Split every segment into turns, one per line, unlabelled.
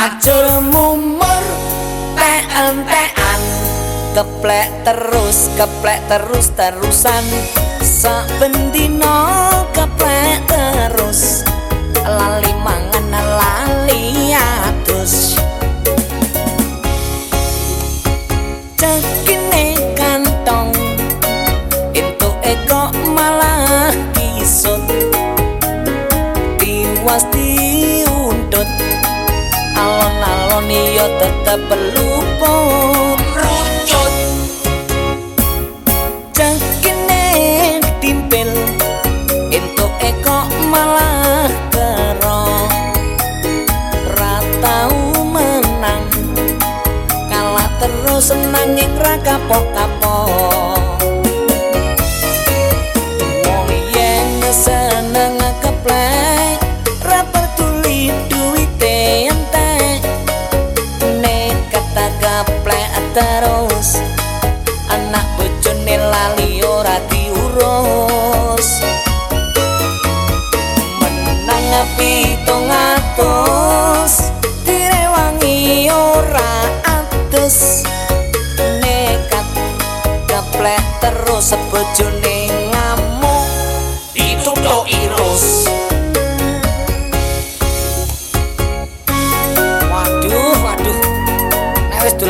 Acur mumur Tean-tean. Keplek terus Keplek terus terusan Sependinan iya tetep luput rucut cekine timpil entuk eko malah kero ratau menang kalah terus nanging ra kapok-kapok terus. Anak bojone lali ora diurus. Menang pitung atus. Direwangi ora atus. Nekat keplek terus bojone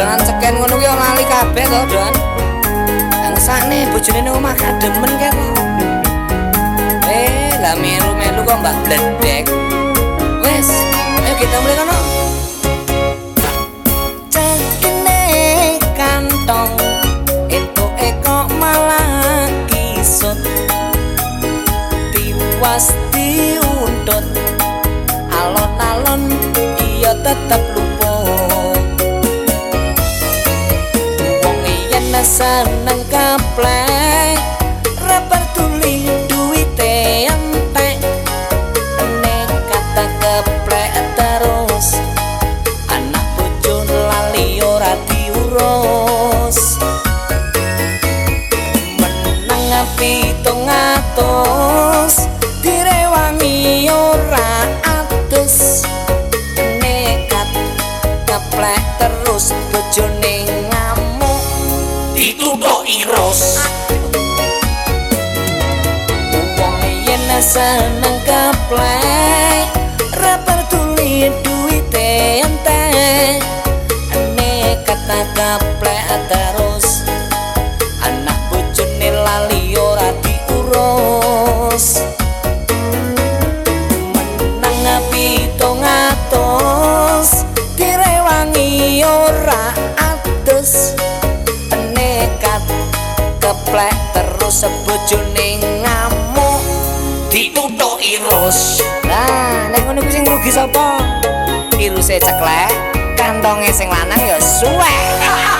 dolanan ceken ngono kuwi lali kabeh to don angsane bojone nang omah kademen kok eh lah melu-melu kok mbak bledek. Wes ayo kita mulai kono. Cekine kantong itu eko malah kisut tiwas diundut alon-alon iya tetep yen seneng kaplek. Ra peduli duwite entek nekat keplek terus anak bojo lali ora diurus. Menang pitung atus direwangi wong yen seneng keplek ra peduli duwite entek keplek terus bojone ngamuk. Ditutuk irus nah nek ngono kuwi sing rugi sapa? Iruse ceklek kantonge sing lanang ya suwek